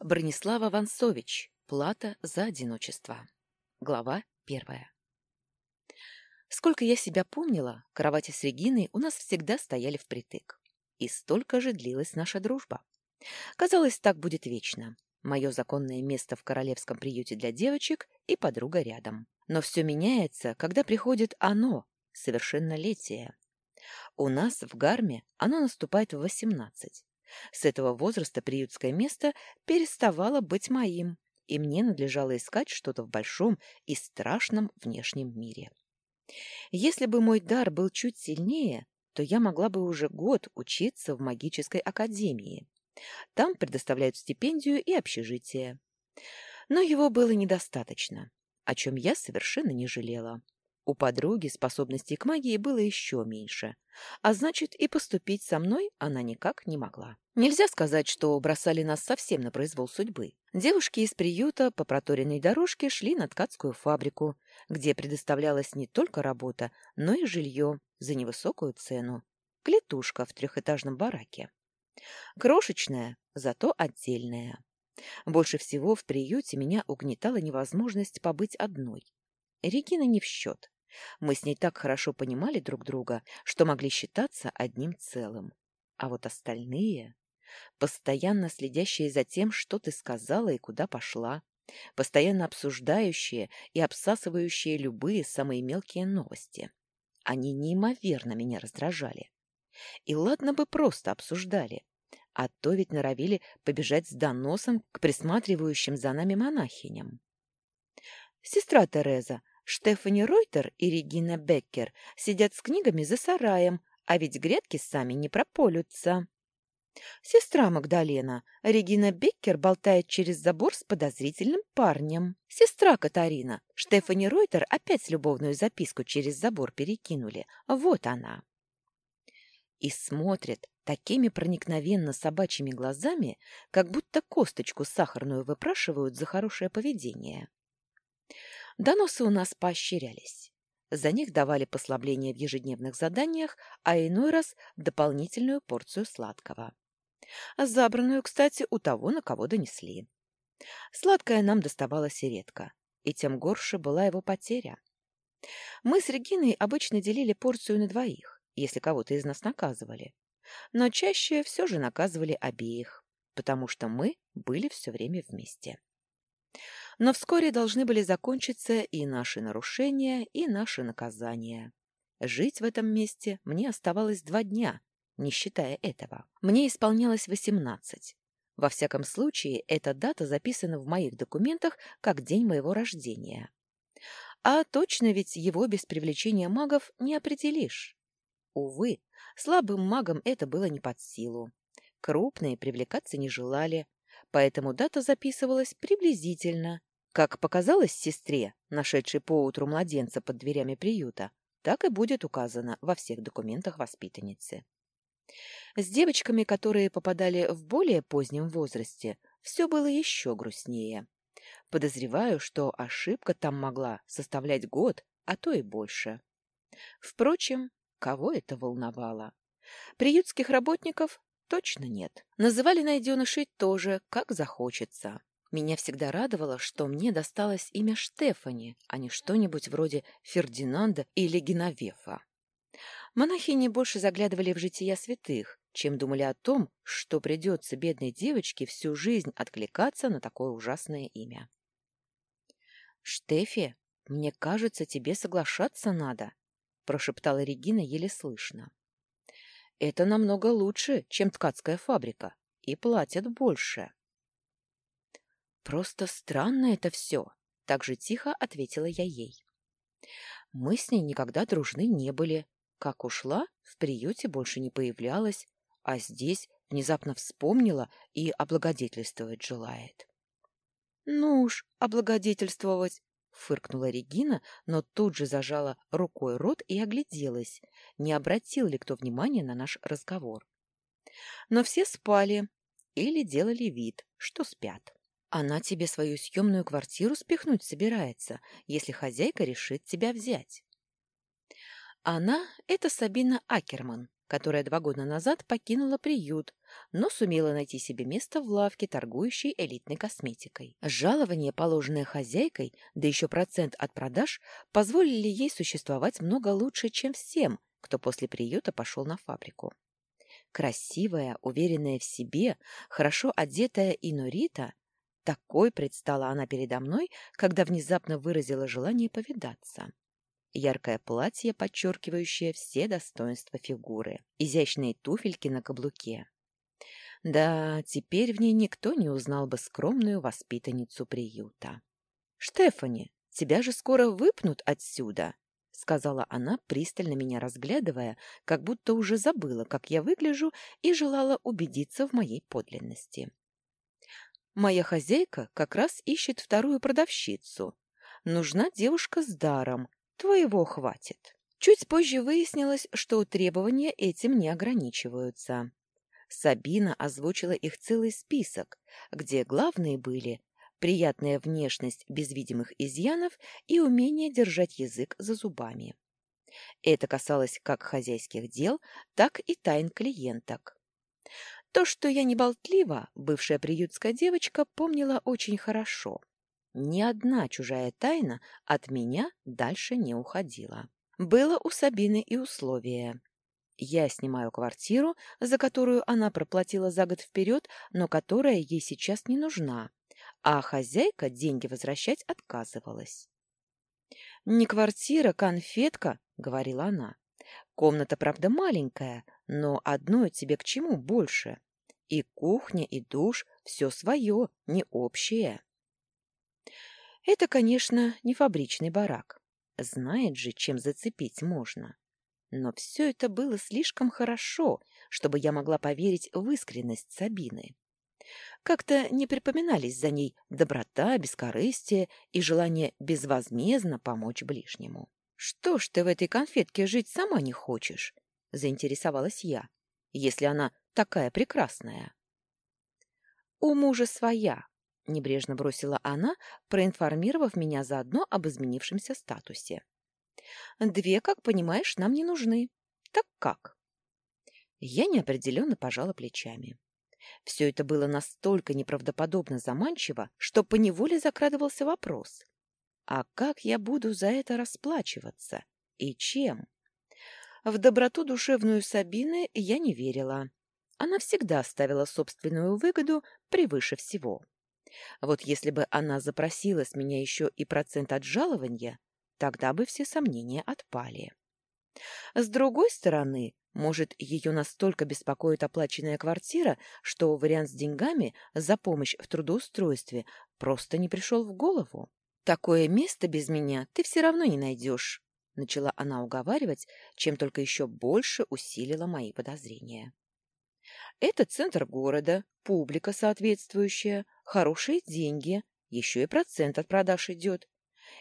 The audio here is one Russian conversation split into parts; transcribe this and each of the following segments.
Бронислава Вансович. Плата за одиночество. Глава первая. Сколько я себя помнила, кровати с Региной у нас всегда стояли впритык. И столько же длилась наша дружба. Казалось, так будет вечно. Мое законное место в королевском приюте для девочек и подруга рядом. Но все меняется, когда приходит оно, совершеннолетие. У нас в Гарме оно наступает в восемнадцать. С этого возраста приютское место переставало быть моим, и мне надлежало искать что-то в большом и страшном внешнем мире. Если бы мой дар был чуть сильнее, то я могла бы уже год учиться в магической академии. Там предоставляют стипендию и общежитие. Но его было недостаточно, о чем я совершенно не жалела. У подруги способностей к магии было еще меньше, а значит, и поступить со мной она никак не могла. Нельзя сказать, что бросали нас совсем на произвол судьбы. Девушки из приюта по проторенной дорожке шли на ткацкую фабрику, где предоставлялась не только работа, но и жилье за невысокую цену. Клетушка в трехэтажном бараке. Крошечная, зато отдельная. Больше всего в приюте меня угнетала невозможность побыть одной. Регина не в счет. Мы с ней так хорошо понимали друг друга, что могли считаться одним целым. А вот остальные, постоянно следящие за тем, что ты сказала и куда пошла, постоянно обсуждающие и обсасывающие любые самые мелкие новости, они неимоверно меня раздражали. И ладно бы просто обсуждали, а то ведь норовили побежать с доносом к присматривающим за нами монахиням. «Сестра Тереза, Штефани Ройтер и Регина Беккер сидят с книгами за сараем, а ведь грядки сами не прополются. Сестра Магдалена, Регина Беккер болтает через забор с подозрительным парнем. Сестра Катарина, Штефани Ройтер опять любовную записку через забор перекинули. Вот она. И смотрит такими проникновенно собачьими глазами, как будто косточку сахарную выпрашивают за хорошее поведение. Доносы у нас поощрялись. За них давали послабление в ежедневных заданиях, а иной раз дополнительную порцию сладкого. Забранную, кстати, у того, на кого донесли. Сладкое нам доставалось редко, и тем горше была его потеря. Мы с Региной обычно делили порцию на двоих, если кого-то из нас наказывали. Но чаще все же наказывали обеих, потому что мы были все время вместе. Но вскоре должны были закончиться и наши нарушения, и наши наказания. Жить в этом месте мне оставалось два дня, не считая этого. Мне исполнялось восемнадцать. Во всяком случае, эта дата записана в моих документах как день моего рождения. А точно ведь его без привлечения магов не определишь. Увы, слабым магам это было не под силу. Крупные привлекаться не желали, поэтому дата записывалась приблизительно, как показалось сестре, нашедшей поутру младенца под дверями приюта, так и будет указано во всех документах воспитанницы. С девочками, которые попадали в более позднем возрасте, все было еще грустнее. Подозреваю, что ошибка там могла составлять год, а то и больше. Впрочем, кого это волновало? Приютских работников точно нет. Называли найденышей тоже, как захочется. Меня всегда радовало, что мне досталось имя Штефани, а не что-нибудь вроде Фердинанда или Геновефа. Монахини больше заглядывали в жития святых, чем думали о том, что придется бедной девочке всю жизнь откликаться на такое ужасное имя. «Штефи, мне кажется, тебе соглашаться надо», — прошептала Регина еле слышно. «Это намного лучше, чем ткацкая фабрика, и платят больше». «Просто странно это все», — так же тихо ответила я ей. «Мы с ней никогда дружны не были. Как ушла, в приюте больше не появлялась, а здесь внезапно вспомнила и облагодетельствовать желает». «Ну уж, облагодетельствовать!» — фыркнула Регина, но тут же зажала рукой рот и огляделась, не обратил ли кто внимания на наш разговор. Но все спали или делали вид, что спят. Она тебе свою съемную квартиру спихнуть собирается, если хозяйка решит тебя взять. Она — это Сабина Акерман, которая два года назад покинула приют, но сумела найти себе место в лавке, торгующей элитной косметикой. Жалование, положенное хозяйкой, да еще процент от продаж, позволили ей существовать много лучше, чем всем, кто после приюта пошел на фабрику. Красивая, уверенная в себе, хорошо одетая Инорита, такой предстала она передо мной, когда внезапно выразила желание повидаться. Яркое платье, подчеркивающее все достоинства фигуры. Изящные туфельки на каблуке. Да, теперь в ней никто не узнал бы скромную воспитанницу приюта. «Штефани, тебя же скоро выпнут отсюда!» — сказала она, пристально меня разглядывая, как будто уже забыла, как я выгляжу, и желала убедиться в моей подлинности. «Моя хозяйка как раз ищет вторую продавщицу. Нужна девушка с даром, Твоего хватит. Чуть позже выяснилось, что требования этим не ограничиваются. Сабина озвучила их целый список, где главные были приятная внешность без видимых изъянов и умение держать язык за зубами. Это касалось как хозяйских дел, так и тайн клиенток. То, что я не болтлива, бывшая приютская девочка помнила очень хорошо. Ни одна чужая тайна от меня дальше не уходила. Было у Сабины и условие. Я снимаю квартиру, за которую она проплатила за год вперед, но которая ей сейчас не нужна, а хозяйка деньги возвращать отказывалась. «Не квартира, конфетка», — говорила она. «Комната, правда, маленькая, но одной тебе к чему больше? И кухня, и душ — все свое, не общее». Это, конечно, не фабричный барак. Знает же, чем зацепить можно. Но все это было слишком хорошо, чтобы я могла поверить в искренность Сабины. Как-то не припоминались за ней доброта, бескорыстие и желание безвозмездно помочь ближнему. «Что ж ты в этой конфетке жить сама не хочешь?» — заинтересовалась я, если она такая прекрасная. «У мужа своя», — небрежно бросила она, проинформировав меня заодно об изменившемся статусе. «Две, как понимаешь, нам не нужны. Так как?» Я неопределенно пожала плечами. Все это было настолько неправдоподобно заманчиво, что поневоле закрадывался вопрос. А как я буду за это расплачиваться? И чем? В доброту душевную Сабины я не верила. Она всегда ставила собственную выгоду превыше всего. Вот если бы она запросила с меня еще и процент от жалования, тогда бы все сомнения отпали. С другой стороны, может, ее настолько беспокоит оплаченная квартира, что вариант с деньгами за помощь в трудоустройстве просто не пришел в голову. «Такое место без меня ты все равно не найдешь», — начала она уговаривать, чем только еще больше усилила мои подозрения. «Это центр города, публика соответствующая, хорошие деньги, еще и процент от продаж идет.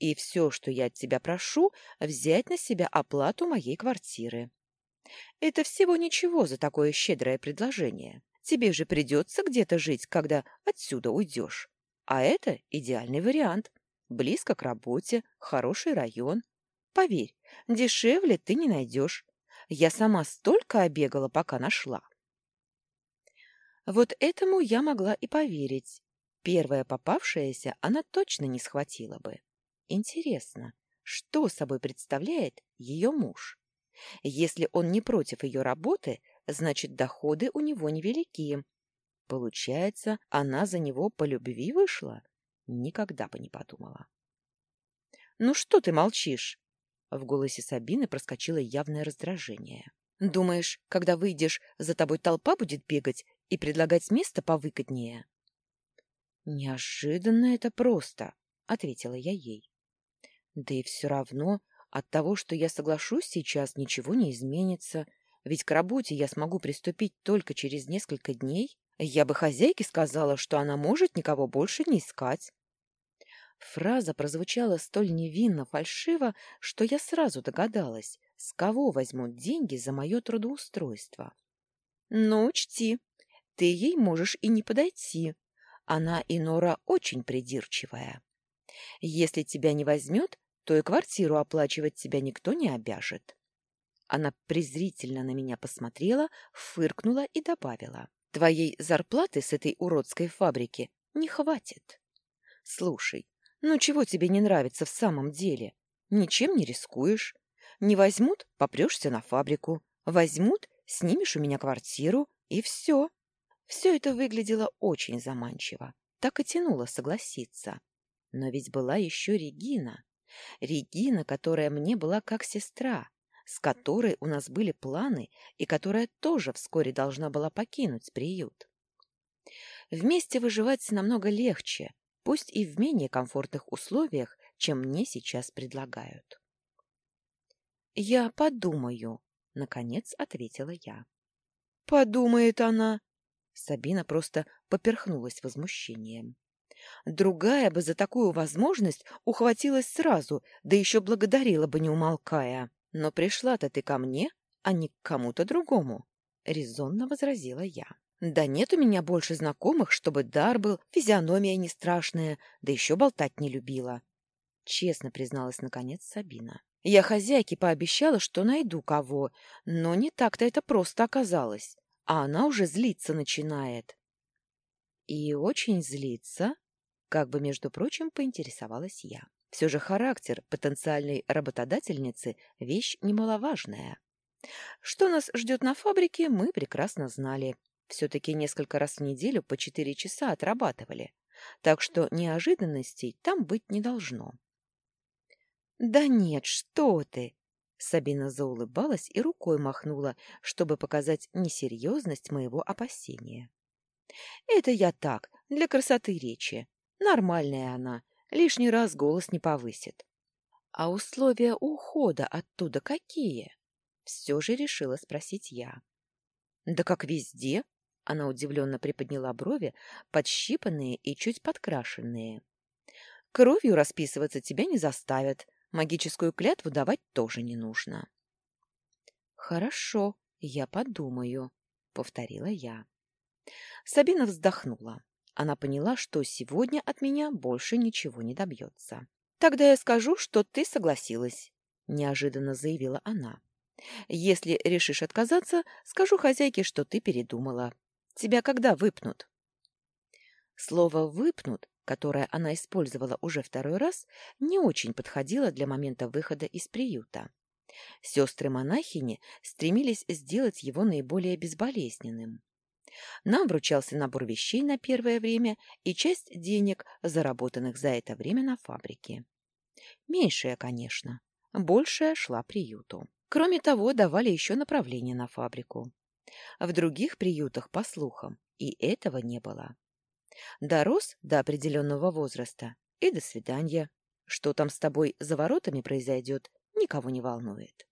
И все, что я от тебя прошу, взять на себя оплату моей квартиры. Это всего ничего за такое щедрое предложение. Тебе же придется где-то жить, когда отсюда уйдешь. А это идеальный вариант. Близко к работе, хороший район. Поверь, дешевле ты не найдешь. Я сама столько обегала, пока нашла. Вот этому я могла и поверить. Первая попавшаяся она точно не схватила бы. Интересно, что собой представляет ее муж? Если он не против ее работы, значит, доходы у него невелики. Получается, она за него по любви вышла? Никогда бы не подумала. «Ну что ты молчишь?» В голосе Сабины проскочило явное раздражение. «Думаешь, когда выйдешь, за тобой толпа будет бегать и предлагать место повыгоднее?» «Неожиданно это просто», — ответила я ей. «Да и все равно от того, что я соглашусь сейчас, ничего не изменится, ведь к работе я смогу приступить только через несколько дней. Я бы хозяйке сказала, что она может никого больше не искать». Фраза прозвучала столь невинно, фальшиво, что я сразу догадалась, с кого возьмут деньги за мое трудоустройство. «Но учти, ты ей можешь и не подойти», она и Нора очень придирчивая. Если тебя не возьмет, то и квартиру оплачивать тебя никто не обяжет. Она презрительно на меня посмотрела, фыркнула и добавила. «Твоей зарплаты с этой уродской фабрики не хватит. Слушай, ну чего тебе не нравится в самом деле? Ничем не рискуешь. Не возьмут — попрешься на фабрику. Возьмут — снимешь у меня квартиру, и все. Все это выглядело очень заманчиво. Так и тянуло согласиться. Но ведь была еще Регина. Регина, которая мне была как сестра, с которой у нас были планы и которая тоже вскоре должна была покинуть приют. Вместе выживать намного легче, пусть и в менее комфортных условиях, чем мне сейчас предлагают. «Я подумаю», — наконец ответила я. «Подумает она!» Сабина просто поперхнулась возмущением. Другая бы за такую возможность ухватилась сразу, да еще благодарила бы, не умолкая. Но пришла-то ты ко мне, а не к кому-то другому, — резонно возразила я. Да нет у меня больше знакомых, чтобы дар был, физиономия не страшная, да еще болтать не любила. Честно призналась наконец Сабина. Я хозяйке пообещала, что найду кого, но не так-то это просто оказалось, а она уже злиться начинает. И очень злится, как бы, между прочим, поинтересовалась я. Все же характер потенциальной работодательницы – вещь немаловажная. Что нас ждет на фабрике, мы прекрасно знали. Все-таки несколько раз в неделю по четыре часа отрабатывали. Так что неожиданностей там быть не должно. «Да нет, что ты!» Сабина заулыбалась и рукой махнула, чтобы показать несерьезность моего опасения. «Это я так, для красоты речи. Нормальная она, лишний раз голос не повысит. А условия ухода оттуда какие? Все же решила спросить я. Да как везде, она удивленно приподняла брови, подщипанные и чуть подкрашенные. Кровью расписываться тебя не заставят, магическую клятву давать тоже не нужно. Хорошо, я подумаю, повторила я. Сабина вздохнула. Она поняла, что сегодня от меня больше ничего не добьется. «Тогда я скажу, что ты согласилась», — неожиданно заявила она. «Если решишь отказаться, скажу хозяйке, что ты передумала. Тебя когда выпнут?» Слово «выпнут», которое она использовала уже второй раз, не очень подходило для момента выхода из приюта. Сестры-монахини стремились сделать его наиболее безболезненным. Нам вручался набор вещей на первое время и часть денег, заработанных за это время на фабрике. Меньшая, конечно, большая шла приюту. Кроме того, давали еще направление на фабрику. В других приютах, по слухам, и этого не было. Дорос до определенного возраста, и до свидания. Что там с тобой за воротами произойдет, никого не волнует.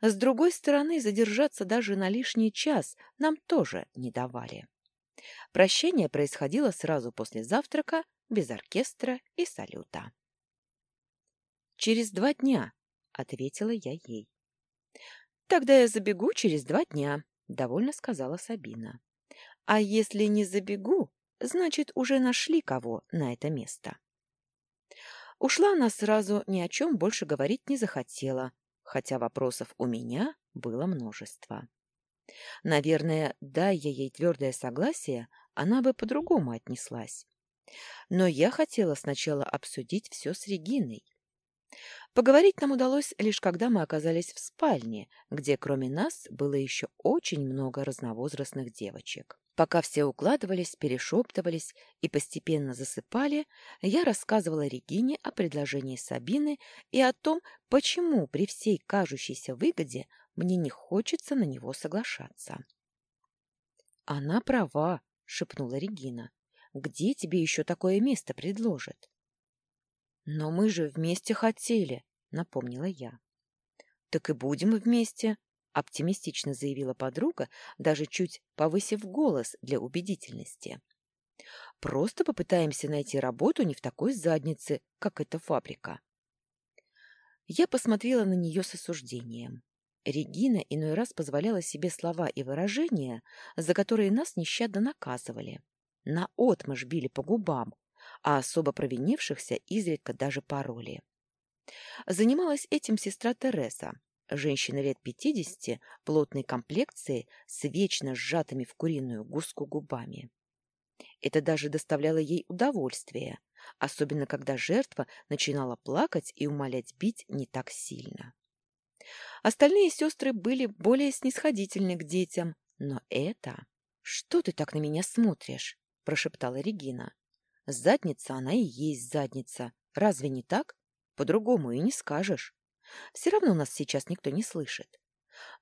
С другой стороны, задержаться даже на лишний час нам тоже не давали. Прощение происходило сразу после завтрака, без оркестра и салюта. «Через два дня», — ответила я ей. «Тогда я забегу через два дня», — довольно сказала Сабина. «А если не забегу, значит, уже нашли кого на это место». Ушла она сразу, ни о чем больше говорить не захотела, хотя вопросов у меня было множество. Наверное, дай я ей твердое согласие, она бы по-другому отнеслась. Но я хотела сначала обсудить все с Региной. Поговорить нам удалось лишь когда мы оказались в спальне, где кроме нас было еще очень много разновозрастных девочек. Пока все укладывались, перешептывались и постепенно засыпали, я рассказывала Регине о предложении Сабины и о том, почему при всей кажущейся выгоде мне не хочется на него соглашаться. «Она права», — шепнула Регина. «Где тебе еще такое место предложат?» «Но мы же вместе хотели», — напомнила я. «Так и будем вместе», оптимистично заявила подруга, даже чуть повысив голос для убедительности. Просто попытаемся найти работу не в такой заднице, как эта фабрика. Я посмотрела на нее с осуждением. Регина иной раз позволяла себе слова и выражения, за которые нас нещадно наказывали. Наотмашь били по губам, а особо провинившихся изредка даже пароли. Занималась этим сестра Тереса, Женщина лет пятидесяти, плотной комплекции, с вечно сжатыми в куриную гуску губами. Это даже доставляло ей удовольствие, особенно когда жертва начинала плакать и умолять бить не так сильно. Остальные сестры были более снисходительны к детям, но это... «Что ты так на меня смотришь?» – прошептала Регина. «Задница она и есть задница. Разве не так? По-другому и не скажешь. Все равно нас сейчас никто не слышит.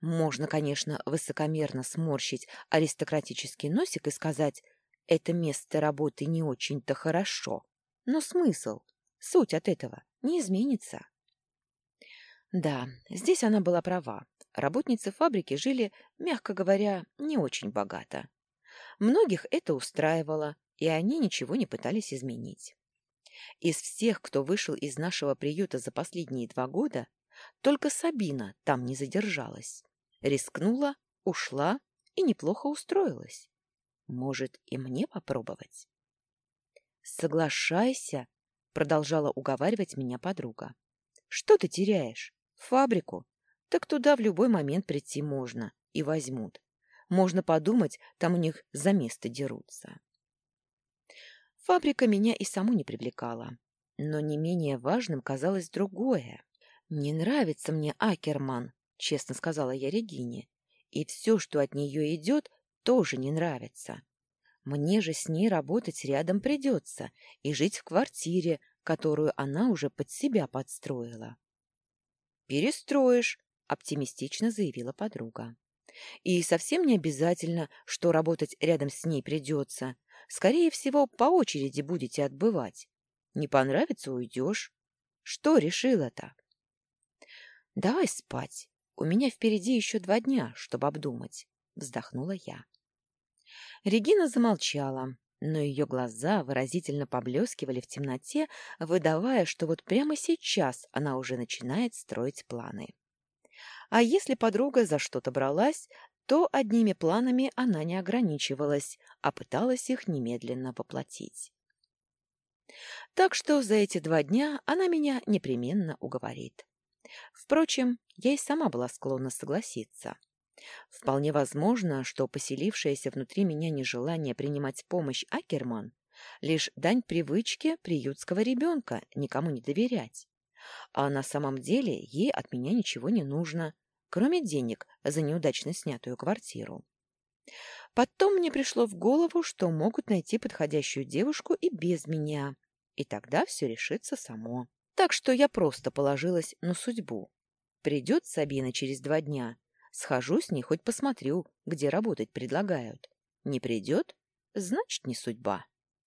Можно, конечно, высокомерно сморщить аристократический носик и сказать «это место работы не очень-то хорошо». Но смысл, суть от этого не изменится. Да, здесь она была права. Работницы фабрики жили, мягко говоря, не очень богато. Многих это устраивало, и они ничего не пытались изменить. Из всех, кто вышел из нашего приюта за последние два года, только Сабина там не задержалась. Рискнула, ушла и неплохо устроилась. Может, и мне попробовать? «Соглашайся», — продолжала уговаривать меня подруга. «Что ты теряешь? Фабрику? Так туда в любой момент прийти можно и возьмут. Можно подумать, там у них за место дерутся». Фабрика меня и саму не привлекала. Но не менее важным казалось другое. «Не нравится мне Акерман», — честно сказала я Регине. «И все, что от нее идет, тоже не нравится. Мне же с ней работать рядом придется и жить в квартире, которую она уже под себя подстроила». «Перестроишь», — оптимистично заявила подруга. «И совсем не обязательно, что работать рядом с ней придется. Скорее всего, по очереди будете отбывать. Не понравится — уйдешь. Что решила-то?» «Давай спать. У меня впереди еще два дня, чтобы обдумать», — вздохнула я. Регина замолчала, но ее глаза выразительно поблескивали в темноте, выдавая, что вот прямо сейчас она уже начинает строить планы. А если подруга за что-то бралась, то одними планами она не ограничивалась, а пыталась их немедленно воплотить. Так что за эти два дня она меня непременно уговорит. Впрочем, я и сама была склонна согласиться. Вполне возможно, что поселившееся внутри меня нежелание принимать помощь Акерман — лишь дань привычке приютского ребенка никому не доверять. А на самом деле ей от меня ничего не нужно, кроме денег за неудачно снятую квартиру. Потом мне пришло в голову, что могут найти подходящую девушку и без меня, и тогда все решится само. Так что я просто положилась на судьбу. Придет Сабина через два дня, схожу с ней, хоть посмотрю, где работать предлагают. Не придет, значит, не судьба.